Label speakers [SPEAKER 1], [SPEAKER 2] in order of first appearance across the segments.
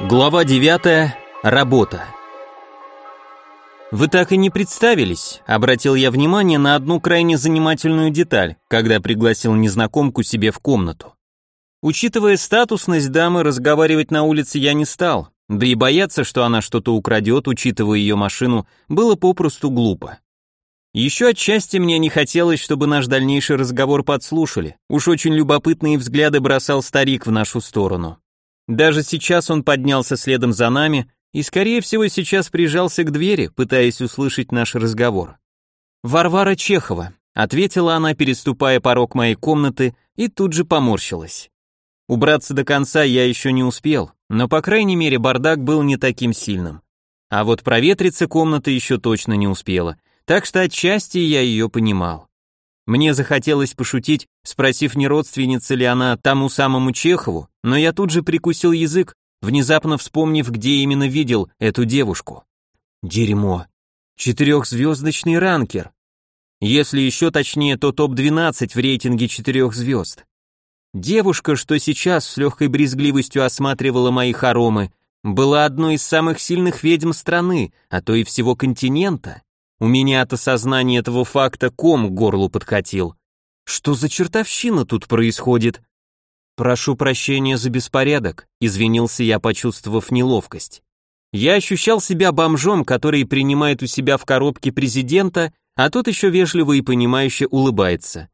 [SPEAKER 1] Глава 9. Работа. Вы так и не представились, обратил я внимание на одну крайне занимательную деталь, когда пригласил незнакомку себе в комнату. Учитывая статусность дамы, разговаривать на улице я не стал, да и бояться, что она что-то украдет, учитывая ее машину, было попросту глупо. Еще отчасти мне не хотелось, чтобы наш дальнейший разговор подслушали. Уж очень любопытные взгляды бросал старик в нашу сторону. Даже сейчас он поднялся следом за нами и, скорее всего, сейчас прижался к двери, пытаясь услышать наш разговор. «Варвара Чехова», — ответила она, переступая порог моей комнаты, и тут же поморщилась. Убраться до конца я еще не успел, но, по крайней мере, бардак был не таким сильным. А вот проветриться комната еще точно не успела, так что отчасти я ее понимал. Мне захотелось пошутить, спросив, не родственница ли она тому самому Чехову, но я тут же прикусил язык, внезапно вспомнив, где именно видел эту девушку. Дерьмо. Четырехзвездочный ранкер. Если еще точнее, то топ-12 в рейтинге четырех звезд. Девушка, что сейчас с легкой брезгливостью осматривала мои хоромы, была одной из самых сильных ведьм страны, а то и всего континента. У меня от осознания этого факта ком к горлу подкатил. Что за чертовщина тут происходит? Прошу прощения за беспорядок, извинился я, почувствовав неловкость. Я ощущал себя бомжом, который принимает у себя в коробке президента, а тот еще вежливо и понимающе улыбается.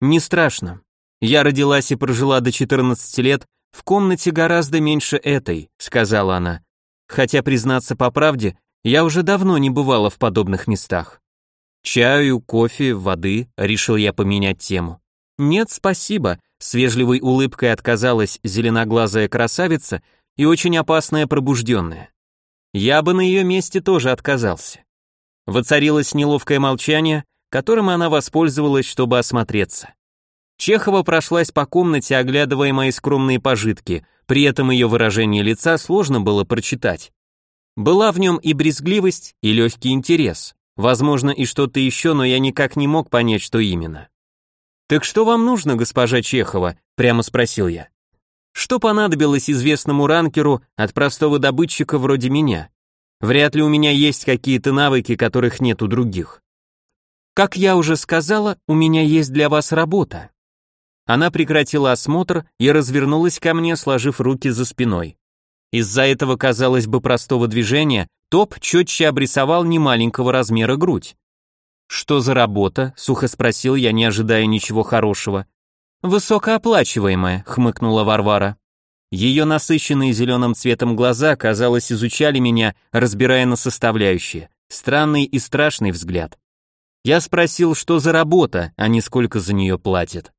[SPEAKER 1] Не страшно. Я родилась и прожила до 14 лет в комнате гораздо меньше этой, сказала она. Хотя, признаться по правде, я уже давно не бывала в подобных местах. Чаю, кофе, воды, решил я поменять тему. Нет, спасибо, с вежливой улыбкой отказалась зеленоглазая красавица и очень опасная пробужденная. Я бы на ее месте тоже отказался. Воцарилось неловкое молчание, которым она воспользовалась, чтобы осмотреться. Чехова прошлась по комнате, оглядывая мои скромные пожитки, при этом ее выражение лица сложно было прочитать. Была в нем и брезгливость, и легкий интерес. Возможно, и что-то еще, но я никак не мог понять, что именно. «Так что вам нужно, госпожа Чехова?» – прямо спросил я. Что понадобилось известному ранкеру от простого добытчика вроде меня? Вряд ли у меня есть какие-то навыки, которых нет у других. Как я уже сказала, у меня есть для вас работа. Она прекратила осмотр и развернулась ко мне, сложив руки за спиной. Из-за этого, казалось бы, простого движения, топ четче обрисовал немаленького размера грудь. «Что за работа?» — сухо спросил я, не ожидая ничего хорошего. «Высокооплачиваемая», — хмыкнула Варвара. Ее насыщенные зеленым цветом глаза, казалось, изучали меня, разбирая на составляющие. Странный и страшный взгляд. Я спросил, что за работа, а не сколько за нее платят.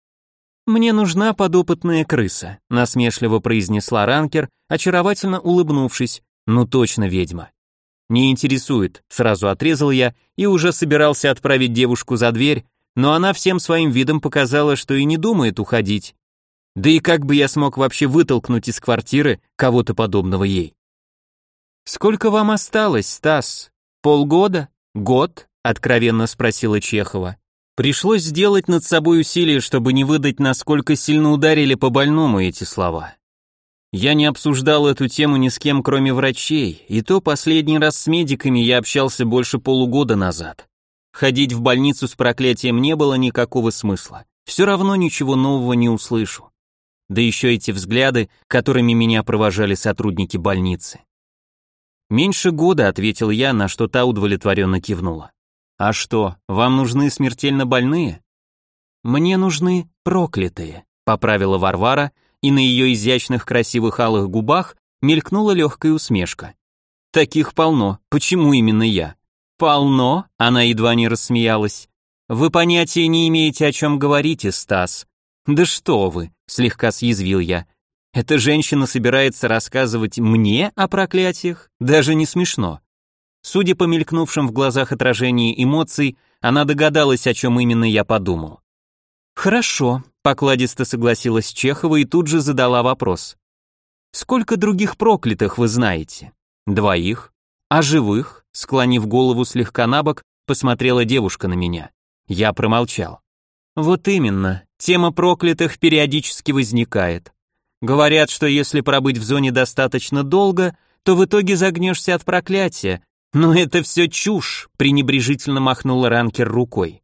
[SPEAKER 1] «Мне нужна подопытная крыса», — насмешливо произнесла ранкер, очаровательно улыбнувшись. «Ну точно ведьма». «Не интересует», — сразу отрезал я и уже собирался отправить девушку за дверь, но она всем своим видом показала, что и не думает уходить. Да и как бы я смог вообще вытолкнуть из квартиры кого-то подобного ей? «Сколько вам осталось, Стас? Полгода? Год?» — откровенно спросила Чехова. Пришлось сделать над собой усилие, чтобы не выдать, насколько сильно ударили по больному эти слова. Я не обсуждал эту тему ни с кем, кроме врачей, и то последний раз с медиками я общался больше полугода назад. Ходить в больницу с проклятием не было никакого смысла. Все равно ничего нового не услышу. Да еще эти взгляды, которыми меня провожали сотрудники больницы. «Меньше года», — ответил я, на что та удовлетворенно кивнула. А что, вам нужны смертельно больные? Мне нужны проклятые, поправила Варвара, и на ее изящных красивых алых губах мелькнула легкая усмешка. Таких полно, почему именно я? Полно, она едва не рассмеялась. Вы понятия не имеете, о чем говорите, Стас. Да что вы, слегка съязвил я. Эта женщина собирается рассказывать мне о проклятиях? Даже не смешно. Судя по мелькнувшим в глазах отражении эмоций, она догадалась, о чем именно я подумал. «Хорошо», — покладисто согласилась Чехова и тут же задала вопрос. «Сколько других проклятых вы знаете?» «Двоих». «А живых?» — склонив голову слегка на бок, посмотрела девушка на меня. Я промолчал. Вот именно, тема проклятых периодически возникает. Говорят, что если пробыть в зоне достаточно долго, то в итоге загнешься от проклятия. Но это все чушь, пренебрежительно махнула ранкер рукой.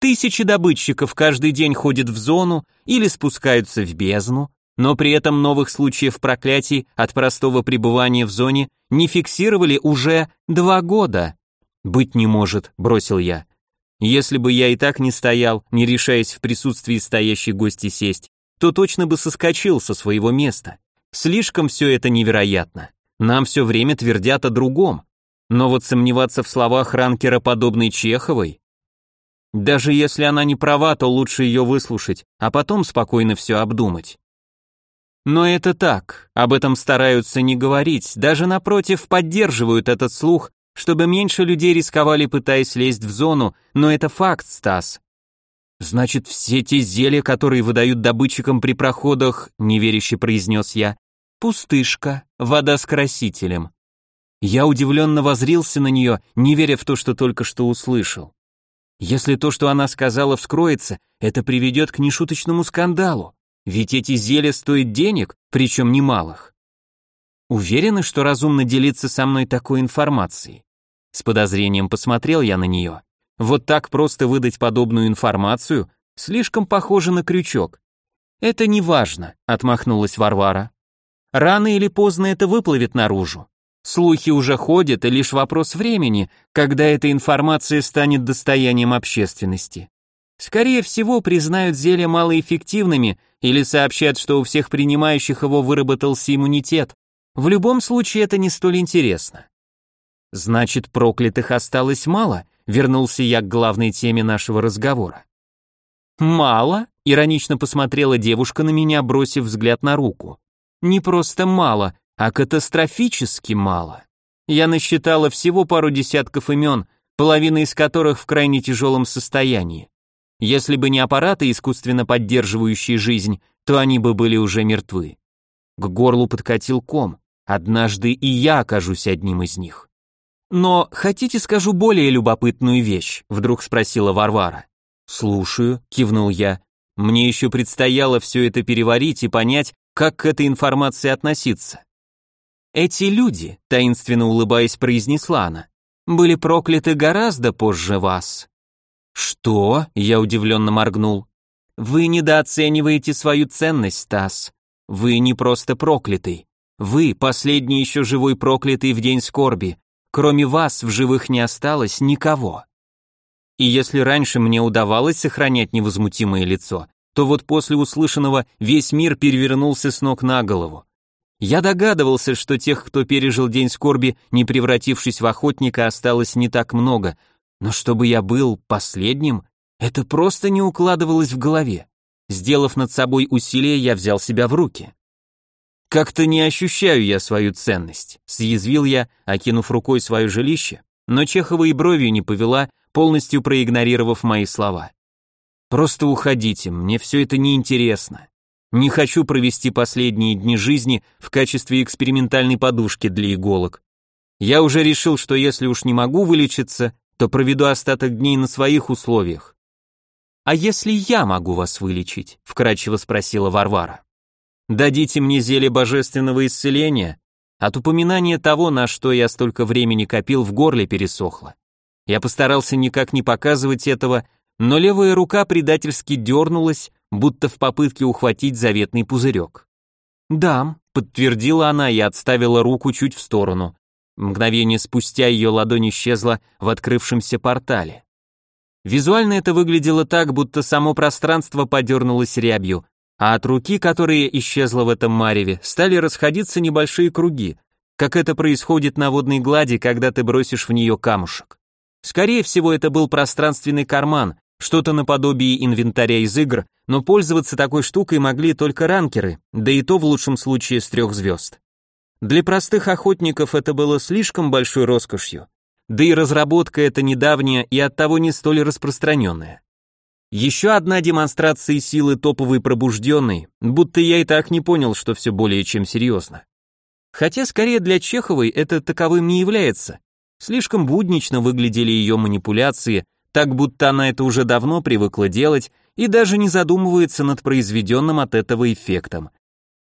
[SPEAKER 1] Тысячи добытчиков каждый день ходят в зону или спускаются в бездну, но при этом новых случаев проклятий от простого пребывания в зоне не фиксировали уже два года. «Быть не может», — бросил я. Если бы я и так не стоял, не решаясь в присутствии стоящей гости сесть, то точно бы соскочил со своего места. Слишком все это невероятно. Нам все время твердят о другом. Но вот сомневаться в словах ранкера подобной Чеховой... Даже если она не права, то лучше ее выслушать, а потом спокойно все обдумать. Но это так, об этом стараются не говорить, даже напротив поддерживают этот слух, чтобы меньше людей рисковали, пытаясь лезть в зону, но это факт, Стас. Значит, все те зелья, которые выдают добытчикам при проходах, неверяще произнес я, пустышка, вода с красителем. Я удивленно возрился на нее, не веря в то, что только что услышал. Если то, что она сказала, вскроется, это приведет к нешуточному скандалу. Ведь эти зелья стоят денег, причем немалых. Уверены, что разумно делиться со мной такой информацией? С подозрением посмотрел я на нее. Вот так просто выдать подобную информацию слишком похоже на крючок. Это не важно, отмахнулась Варвара. Рано или поздно это выплывет наружу. Слухи уже ходят, и лишь вопрос времени, когда эта информация станет достоянием общественности. Скорее всего, признают зелья малоэффективными или сообщат, что у всех принимающих его выработался иммунитет. В любом случае это не столь интересно. Значит, проклятых осталось мало, вернулся я к главной теме нашего разговора. Мало? Иронично посмотрела девушка на меня, бросив взгляд на руку. Не просто мало, а катастрофически мало. Я насчитала всего пару десятков имен, половина из которых в крайне тяжелом состоянии. Если бы не аппараты, искусственно поддерживающие жизнь, то они бы были уже мертвы. К горлу подкатил ком. Однажды и я окажусь одним из них. Но хотите скажу более любопытную вещь, вдруг спросила Варвара. Слушаю, кивнул я. Мне еще предстояло все это переварить и понять, как к этой информации относиться. Эти люди, таинственно улыбаясь, произнесла она, были прокляты гораздо позже вас. «Что?» — я удивленно моргнул. «Вы недооцениваете свою ценность, Стас. Вы не просто проклятый. Вы последний еще живой проклятый в день скорби. Кроме вас в живых не осталось никого». И если раньше мне удавалось сохранять невозмутимое лицо, то вот после услышанного весь мир перевернулся с ног на голову. Я догадывался, что тех, кто пережил день скорби, не превратившись в охотника, осталось не так много, но чтобы я был последним, это просто не укладывалось в голове. Сделав над собой усилие, я взял себя в руки. Как-то не ощущаю я свою ценность, съязвил я, окинув рукой свое жилище, но Чехова и бровью не повела, полностью проигнорировав мои слова. Просто уходите, мне все это неинтересно. Не хочу провести последние дни жизни в качестве экспериментальной подушки для иголок. Я уже решил, что если уж не могу вылечиться, то проведу остаток дней на своих условиях. А если я могу вас вылечить? вкрадчиво спросила Варвара. Дадите мне зелье божественного исцеления? От упоминания того, на что я столько времени копил, в горле пересохло. Я постарался никак не показывать этого, но левая рука предательски дернулась, будто в попытке ухватить заветный пузырек. «Да», — подтвердила она и отставила руку чуть в сторону. Мгновение спустя ее ладонь исчезла в открывшемся портале. Визуально это выглядело так, будто само пространство подернулось рябью, а от руки, которая исчезла в этом мареве, стали расходиться небольшие круги, как это происходит на водной глади, когда ты бросишь в нее камушек. Скорее всего, это был пространственный карман, что-то наподобие инвентаря из игр, но пользоваться такой штукой могли только ранкеры, да и то в лучшем случае с трех звезд. Для простых охотников это было слишком большой роскошью, да и разработка эта недавняя и оттого не столь распространенная. Еще одна демонстрация силы топовой пробужденной, будто я и так не понял, что все более чем серьезно. Хотя скорее для Чеховой это таковым не является. Слишком буднично выглядели ее манипуляции, так будто она это уже давно привыкла делать и даже не задумывается над произведенным от этого эффектом.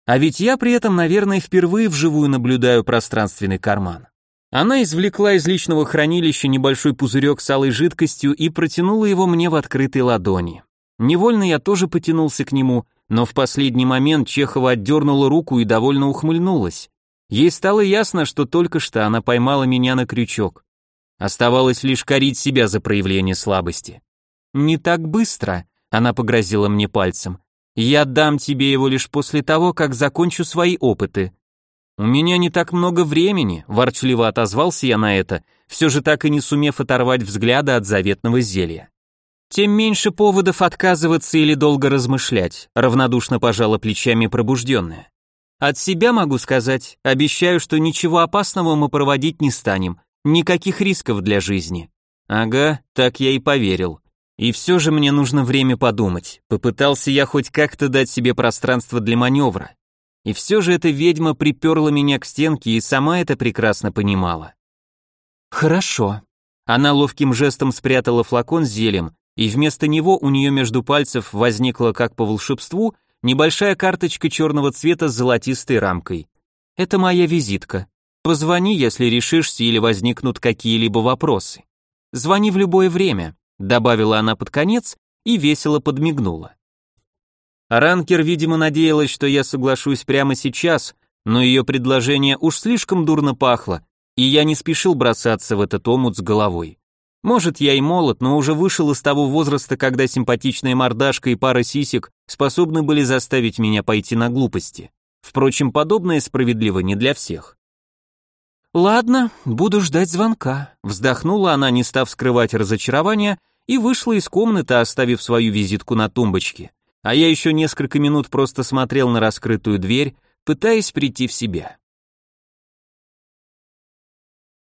[SPEAKER 1] А ведь я при этом, наверное, впервые вживую наблюдаю пространственный карман. Она извлекла из личного хранилища небольшой пузырек с алой жидкостью и протянула его мне в открытой ладони. Невольно я тоже потянулся к нему, но в последний момент Чехова отдернула руку и довольно ухмыльнулась. Ей стало ясно, что только что она поймала меня на крючок. Оставалось лишь корить себя за проявление слабости. «Не так быстро», — она погрозила мне пальцем. «Я дам тебе его лишь после того, как закончу свои опыты». «У меня не так много времени», — ворчливо отозвался я на это, все же так и не сумев оторвать взгляда от заветного зелья. «Тем меньше поводов отказываться или долго размышлять», — равнодушно пожала плечами пробужденная. От себя могу сказать, обещаю, что ничего опасного мы проводить не станем, никаких рисков для жизни. Ага, так я и поверил. И все же мне нужно время подумать. Попытался я хоть как-то дать себе пространство для маневра. И все же эта ведьма приперла меня к стенке и сама это прекрасно понимала. Хорошо. Она ловким жестом спрятала флакон с зелем, и вместо него у нее между пальцев возникло, как по волшебству, небольшая карточка черного цвета с золотистой рамкой. Это моя визитка. Позвони, если решишься или возникнут какие-либо вопросы. Звони в любое время, добавила она под конец и весело подмигнула. Ранкер, видимо, надеялась, что я соглашусь прямо сейчас, но ее предложение уж слишком дурно пахло, и я не спешил бросаться в этот омут с головой. Может, я и молод, но уже вышел из того возраста, когда симпатичная мордашка и пара сисек способны были заставить меня пойти на глупости. Впрочем, подобное справедливо не для всех. «Ладно, буду ждать звонка», — вздохнула она, не став скрывать разочарование, и вышла из комнаты, оставив свою визитку на тумбочке. А я еще несколько минут просто смотрел на раскрытую дверь, пытаясь прийти в себя.